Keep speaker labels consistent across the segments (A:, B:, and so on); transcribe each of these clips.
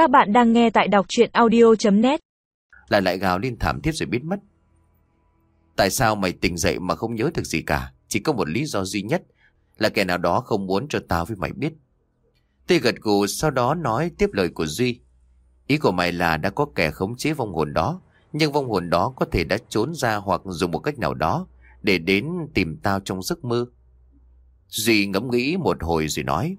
A: Các bạn đang nghe tại đọc chuyện audio.net
B: Lại lại gào lên thảm thiết rồi biết mất. Tại sao mày tỉnh dậy mà không nhớ được gì cả? Chỉ có một lý do duy nhất là kẻ nào đó không muốn cho tao với mày biết. Tê gật gù sau đó nói tiếp lời của Duy. Ý của mày là đã có kẻ khống chế vong hồn đó, nhưng vong hồn đó có thể đã trốn ra hoặc dùng một cách nào đó để đến tìm tao trong giấc mơ. Duy ngẫm nghĩ một hồi rồi nói.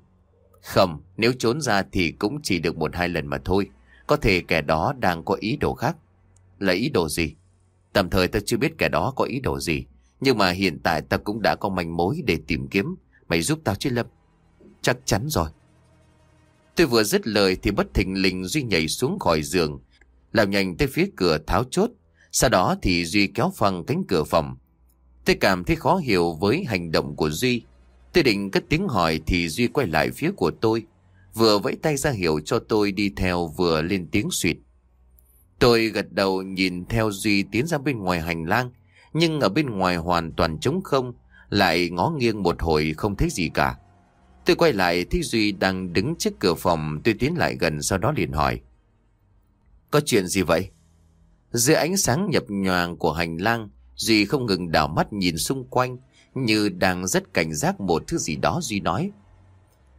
B: Không, nếu trốn ra thì cũng chỉ được một hai lần mà thôi. Có thể kẻ đó đang có ý đồ khác. Là ý đồ gì? Tạm thời ta chưa biết kẻ đó có ý đồ gì. Nhưng mà hiện tại ta cũng đã có manh mối để tìm kiếm. Mày giúp tao chứ Lâm? Chắc chắn rồi. Tôi vừa dứt lời thì bất thình lình Duy nhảy xuống khỏi giường. Làm nhanh tới phía cửa tháo chốt. Sau đó thì Duy kéo phăng cánh cửa phòng. Tôi cảm thấy khó hiểu với hành động của Duy. Tôi định cất tiếng hỏi thì Duy quay lại phía của tôi. Vừa vẫy tay ra hiệu cho tôi đi theo vừa lên tiếng suyệt. Tôi gật đầu nhìn theo Duy tiến ra bên ngoài hành lang. Nhưng ở bên ngoài hoàn toàn trống không. Lại ngó nghiêng một hồi không thấy gì cả. Tôi quay lại thấy Duy đang đứng trước cửa phòng. Tôi tiến lại gần sau đó liền hỏi. Có chuyện gì vậy? Dưới ánh sáng nhập nhoàng của hành lang, Duy không ngừng đảo mắt nhìn xung quanh như đang rất cảnh giác một thứ gì đó Duy nói.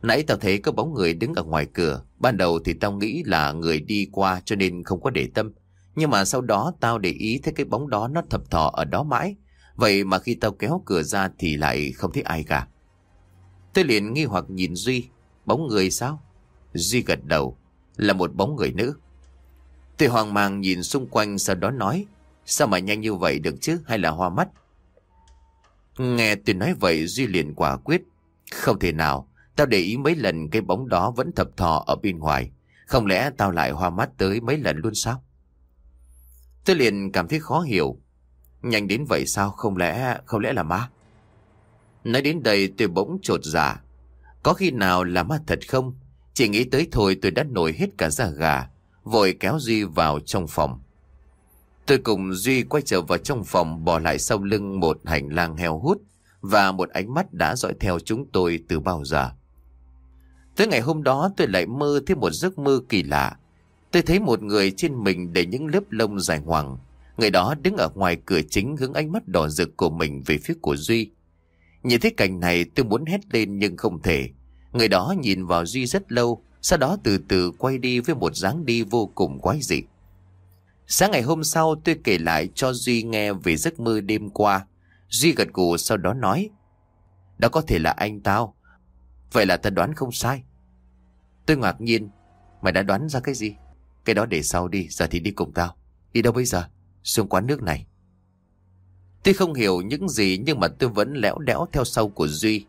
B: Nãy tao thấy có bóng người đứng ở ngoài cửa. Ban đầu thì tao nghĩ là người đi qua cho nên không có để tâm. Nhưng mà sau đó tao để ý thấy cái bóng đó nó thập thò ở đó mãi. Vậy mà khi tao kéo cửa ra thì lại không thấy ai cả. Tôi liền nghi hoặc nhìn Duy. Bóng người sao? Duy gật đầu. Là một bóng người nữ. Tôi hoang mang nhìn xung quanh sau đó nói. Sao mà nhanh như vậy được chứ? Hay là hoa mắt? Nghe tôi nói vậy, Duy liền quả quyết. Không thể nào. Tao để ý mấy lần cái bóng đó vẫn thập thò ở bên ngoài. Không lẽ tao lại hoa mắt tới mấy lần luôn sao? Tôi liền cảm thấy khó hiểu. Nhanh đến vậy sao? Không lẽ không lẽ là ma? Nói đến đây tôi bỗng trột dạ. Có khi nào là ma thật không? Chỉ nghĩ tới thôi tôi đã nổi hết cả da gà. Vội kéo Duy vào trong phòng. Tôi cùng Duy quay trở vào trong phòng bỏ lại sau lưng một hành lang heo hút và một ánh mắt đã dõi theo chúng tôi từ bao giờ. Tới ngày hôm đó tôi lại mơ thấy một giấc mơ kỳ lạ. Tôi thấy một người trên mình để những lớp lông dài hoàng. Người đó đứng ở ngoài cửa chính hướng ánh mắt đỏ rực của mình về phía của Duy. Nhìn thấy cảnh này tôi muốn hét lên nhưng không thể. Người đó nhìn vào Duy rất lâu, sau đó từ từ quay đi với một dáng đi vô cùng quái dị. Sáng ngày hôm sau tôi kể lại cho Duy nghe về giấc mơ đêm qua. Duy gật gù sau đó nói. Đó có thể là anh tao. Vậy là ta đoán không sai. Tôi ngạc nhiên. Mày đã đoán ra cái gì? Cái đó để sau đi, giờ thì đi cùng tao. Đi đâu bây giờ? Xuống quán nước này. Tôi không hiểu những gì nhưng mà tôi vẫn lẽo đẽo theo sau của Duy.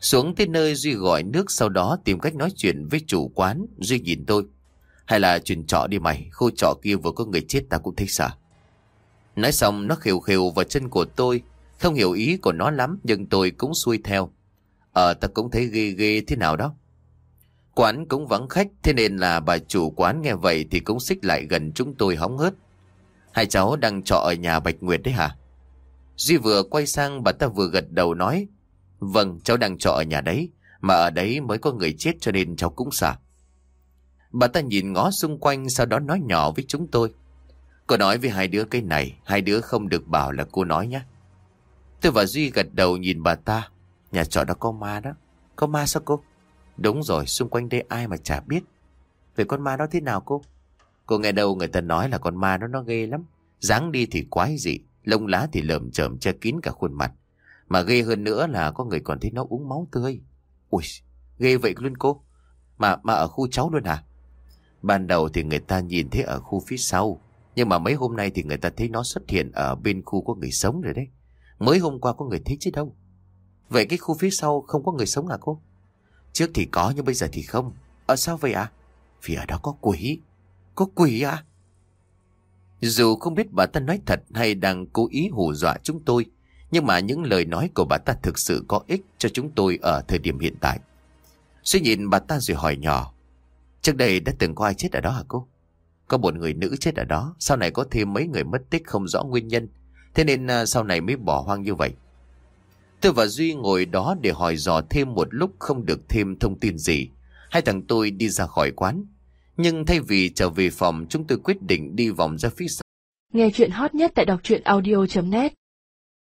B: Xuống tới nơi Duy gọi nước sau đó tìm cách nói chuyện với chủ quán. Duy nhìn tôi. Hay là chuyển trọ đi mày, khu trọ kia vừa có người chết ta cũng thấy sợ. Nói xong nó khều khều vào chân của tôi. Không hiểu ý của nó lắm nhưng tôi cũng xuôi theo. Ờ ta cũng thấy ghê ghê thế nào đó. Quán cũng vắng khách thế nên là bà chủ quán nghe vậy thì cũng xích lại gần chúng tôi hóng hớt. Hai cháu đang trọ ở nhà Bạch Nguyệt đấy hả? Duy vừa quay sang bà ta vừa gật đầu nói. Vâng cháu đang trọ ở nhà đấy. Mà ở đấy mới có người chết cho nên cháu cũng sợ. Bà ta nhìn ngó xung quanh sau đó nói nhỏ với chúng tôi. Cô nói với hai đứa cái này, hai đứa không được bảo là cô nói nhé. Tôi và Duy gật đầu nhìn bà ta. Nhà trọ đó có ma đó. Có ma sao cô? Đúng rồi, xung quanh đây ai mà chả biết. Về con ma đó thế nào cô? Cô nghe đâu người ta nói là con ma đó nó ghê lắm. dáng đi thì quái dị, lông lá thì lởm chởm che kín cả khuôn mặt. Mà ghê hơn nữa là có người còn thấy nó uống máu tươi. Ui, ghê vậy luôn cô. Mà mà ở khu cháu luôn hả? Ban đầu thì người ta nhìn thấy ở khu phía sau. Nhưng mà mấy hôm nay thì người ta thấy nó xuất hiện ở bên khu có người sống rồi đấy. Mới hôm qua có người thấy chứ đâu. Vậy cái khu phía sau không có người sống à cô? Trước thì có nhưng bây giờ thì không. Ở sao vậy ạ? À? Vì ở đó có quỷ. Có quỷ à? Dù không biết bà ta nói thật hay đang cố ý hù dọa chúng tôi, nhưng mà những lời nói của bà ta thực sự có ích cho chúng tôi ở thời điểm hiện tại. Suy nhìn bà ta rồi hỏi nhỏ. Trước đây đã từng có ai chết ở đó hả cô? Có một người nữ chết ở đó, sau này có thêm mấy người mất tích không rõ nguyên nhân. Thế nên à, sau này mới bỏ hoang như vậy. Tôi và Duy ngồi đó để hỏi dò thêm một lúc không được thêm thông tin gì. Hai thằng tôi đi ra khỏi quán. Nhưng thay vì trở về phòng chúng tôi quyết định đi vòng ra phía sau.
C: Nghe chuyện hot nhất tại đọc truyện audio.net